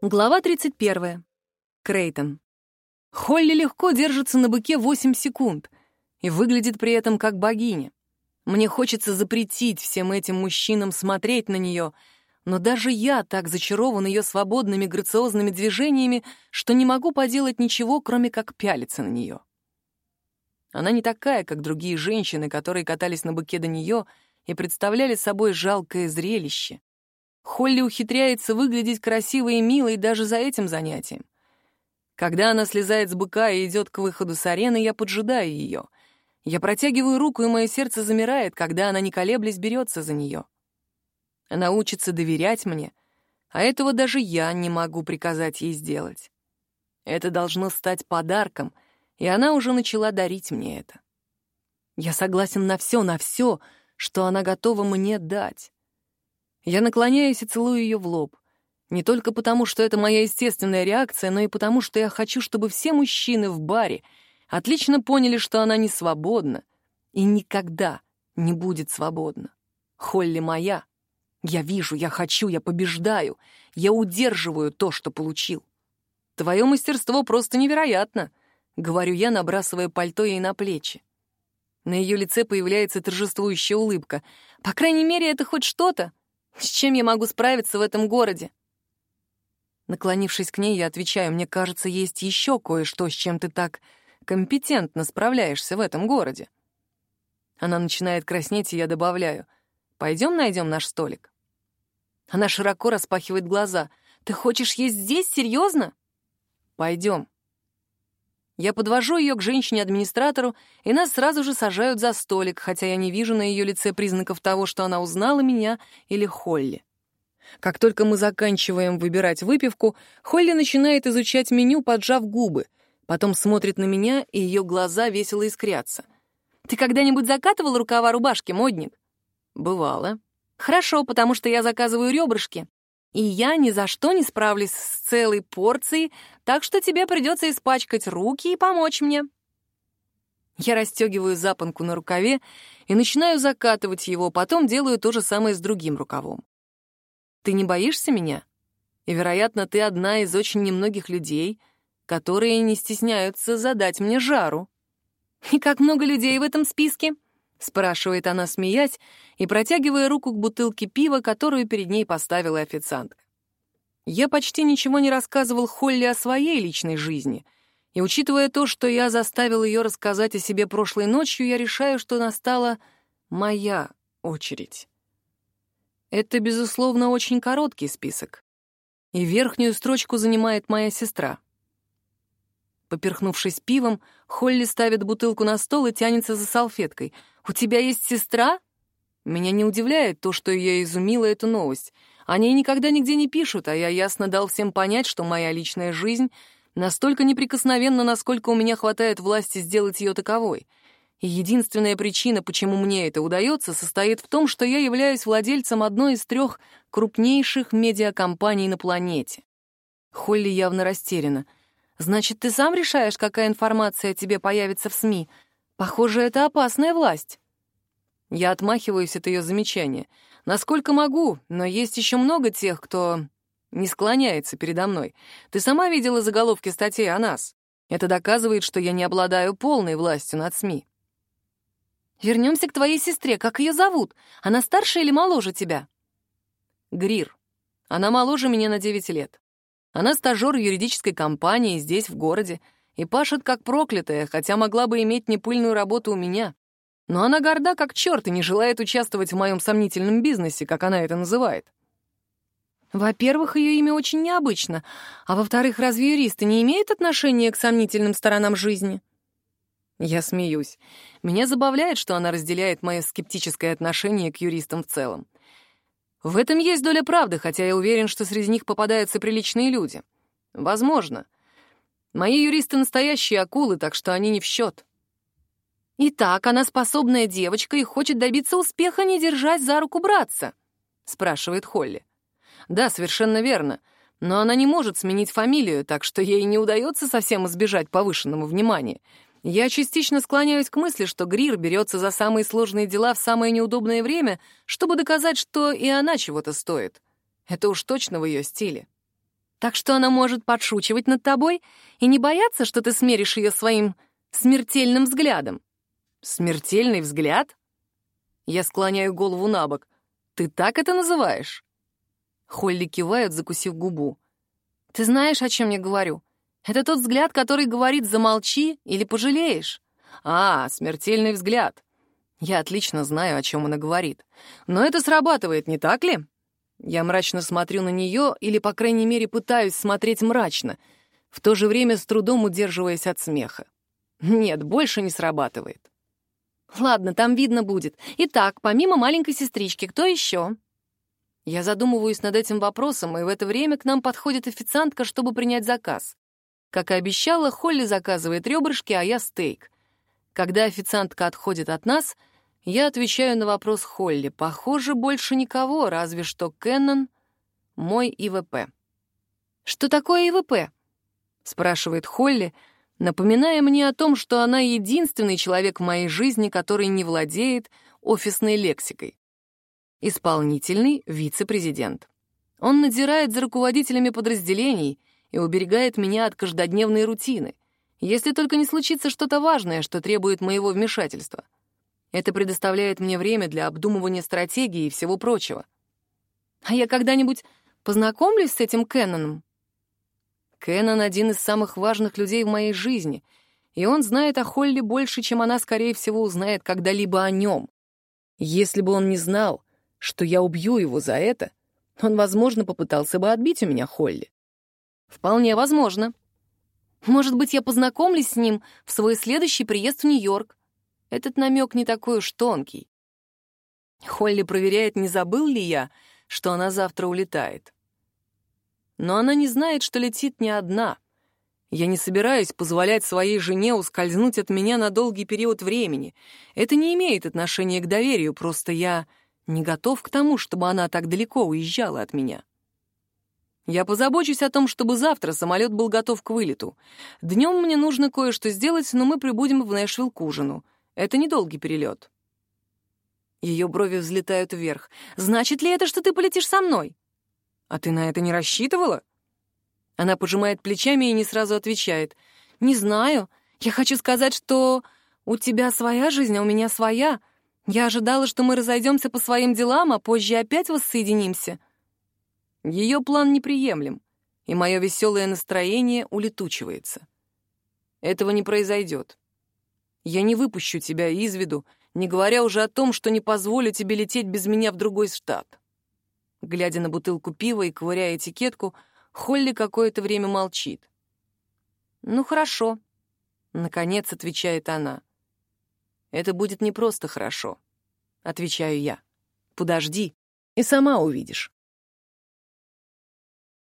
Глава 31. Крейтон. Холли легко держится на быке 8 секунд и выглядит при этом как богиня. Мне хочется запретить всем этим мужчинам смотреть на нее, но даже я так зачарован ее свободными грациозными движениями, что не могу поделать ничего, кроме как пялиться на нее. Она не такая, как другие женщины, которые катались на быке до нее и представляли собой жалкое зрелище. Холли ухитряется выглядеть красивой и милой даже за этим занятием. Когда она слезает с быка и идет к выходу с арены, я поджидаю ее. Я протягиваю руку, и мое сердце замирает, когда она, не колеблясь, берется за нее. Она учится доверять мне, а этого даже я не могу приказать ей сделать. Это должно стать подарком, и она уже начала дарить мне это. Я согласен на все, на все, что она готова мне дать. Я наклоняюсь и целую ее в лоб. Не только потому, что это моя естественная реакция, но и потому, что я хочу, чтобы все мужчины в баре отлично поняли, что она не свободна и никогда не будет свободна. Холли моя. Я вижу, я хочу, я побеждаю. Я удерживаю то, что получил. Твое мастерство просто невероятно, — говорю я, набрасывая пальто ей на плечи. На ее лице появляется торжествующая улыбка. По крайней мере, это хоть что-то. С чем я могу справиться в этом городе? Наклонившись к ней, я отвечаю, мне кажется, есть еще кое-что, с чем ты так компетентно справляешься в этом городе. Она начинает краснеть, и я добавляю, пойдем найдем наш столик. Она широко распахивает глаза. Ты хочешь есть здесь? Серьезно? Пойдем. Я подвожу ее к женщине-администратору, и нас сразу же сажают за столик, хотя я не вижу на ее лице признаков того, что она узнала меня или Холли. Как только мы заканчиваем выбирать выпивку, Холли начинает изучать меню, поджав губы. Потом смотрит на меня, и ее глаза весело искрятся. «Ты когда-нибудь закатывал рукава рубашки, модник?» «Бывало». «Хорошо, потому что я заказываю ребрышки. И я ни за что не справлюсь с целой порцией, так что тебе придется испачкать руки и помочь мне. Я расстегиваю запонку на рукаве и начинаю закатывать его, потом делаю то же самое с другим рукавом. Ты не боишься меня? И, вероятно, ты одна из очень немногих людей, которые не стесняются задать мне жару. И как много людей в этом списке? — спрашивает она, смеясь, и протягивая руку к бутылке пива, которую перед ней поставила официантка. Я почти ничего не рассказывал Холли о своей личной жизни, и, учитывая то, что я заставил ее рассказать о себе прошлой ночью, я решаю, что настала моя очередь. Это, безусловно, очень короткий список, и верхнюю строчку занимает моя сестра — Поперхнувшись пивом, Холли ставит бутылку на стол и тянется за салфеткой. «У тебя есть сестра?» Меня не удивляет то, что ее изумила эта новость. О ней никогда нигде не пишут, а я ясно дал всем понять, что моя личная жизнь настолько неприкосновенна, насколько у меня хватает власти сделать ее таковой. И единственная причина, почему мне это удается, состоит в том, что я являюсь владельцем одной из трех крупнейших медиакомпаний на планете. Холли явно растеряна — Значит, ты сам решаешь, какая информация тебе появится в СМИ? Похоже, это опасная власть. Я отмахиваюсь от ее замечания. Насколько могу, но есть еще много тех, кто не склоняется передо мной. Ты сама видела заголовки статей о нас. Это доказывает, что я не обладаю полной властью над СМИ. Вернемся к твоей сестре. Как ее зовут? Она старше или моложе тебя? Грир. Она моложе меня на 9 лет. Она стажер юридической компании здесь, в городе, и пашет как проклятая, хотя могла бы иметь непыльную работу у меня. Но она горда как черт и не желает участвовать в моем сомнительном бизнесе, как она это называет. Во-первых, ее имя очень необычно, а во-вторых, разве юристы не имеют отношения к сомнительным сторонам жизни? Я смеюсь. Меня забавляет, что она разделяет мое скептическое отношение к юристам в целом. В этом есть доля правды, хотя я уверен, что среди них попадаются приличные люди. Возможно. Мои юристы настоящие акулы, так что они не в счет. Итак, она способная девочка и хочет добиться успеха, не держать за руку братца, спрашивает Холли. Да, совершенно верно. Но она не может сменить фамилию, так что ей не удается совсем избежать повышенного внимания. Я частично склоняюсь к мысли, что Грир берется за самые сложные дела в самое неудобное время, чтобы доказать, что и она чего-то стоит. Это уж точно в ее стиле. Так что она может подшучивать над тобой и не бояться, что ты смеришь ее своим смертельным взглядом. Смертельный взгляд? Я склоняю голову на бок. Ты так это называешь? Холли кивает, закусив губу. Ты знаешь, о чем я говорю? Это тот взгляд, который говорит «замолчи» или «пожалеешь». А, смертельный взгляд. Я отлично знаю, о чем она говорит. Но это срабатывает, не так ли? Я мрачно смотрю на нее, или, по крайней мере, пытаюсь смотреть мрачно, в то же время с трудом удерживаясь от смеха. Нет, больше не срабатывает. Ладно, там видно будет. Итак, помимо маленькой сестрички, кто еще? Я задумываюсь над этим вопросом, и в это время к нам подходит официантка, чтобы принять заказ. Как и обещала, Холли заказывает ребрышки, а я стейк. Когда официантка отходит от нас — я отвечаю на вопрос Холли. Похоже, больше никого, разве что Кеннон, мой ИВП. «Что такое ИВП?» — спрашивает Холли, напоминая мне о том, что она единственный человек в моей жизни, который не владеет офисной лексикой. Исполнительный вице-президент. Он надзирает за руководителями подразделений и уберегает меня от каждодневной рутины, если только не случится что-то важное, что требует моего вмешательства — это предоставляет мне время для обдумывания стратегии и всего прочего. А я когда-нибудь познакомлюсь с этим Кенноном? Кеннон — один из самых важных людей в моей жизни, и он знает о Холли больше, чем она, скорее всего, узнает когда-либо о нем. Если бы он не знал, что я убью его за это, он, возможно, попытался бы отбить у меня Холли. Вполне возможно. Может быть, я познакомлюсь с ним в свой следующий приезд в Нью-Йорк. Этот намек не такой уж тонкий. Холли проверяет, не забыл ли я, что она завтра улетает. Но она не знает, что летит не одна. Я не собираюсь позволять своей жене ускользнуть от меня на долгий период времени. Это не имеет отношения к доверию, просто я не готов к тому, чтобы она так далеко уезжала от меня. Я позабочусь о том, чтобы завтра самолет был готов к вылету. Днем мне нужно кое-что сделать, но мы прибудем в Нэшвилл к ужину — это недолгий перелет. Ее брови взлетают вверх. «Значит ли это, что ты полетишь со мной?» «А ты на это не рассчитывала?» Она пожимает плечами и не сразу отвечает. «Не знаю. Я хочу сказать, что у тебя своя жизнь, а у меня своя. Я ожидала, что мы разойдемся по своим делам, а позже опять воссоединимся». Ее план неприемлем, и мое веселое настроение улетучивается. Этого не произойдет. Я не выпущу тебя из виду, не говоря уже о том, что не позволю тебе лететь без меня в другой штат». Глядя на бутылку пива и ковыряя этикетку, Холли какое-то время молчит. «Ну, хорошо», — наконец отвечает она. «Это будет не просто хорошо», — отвечаю я. «Подожди, и сама увидишь».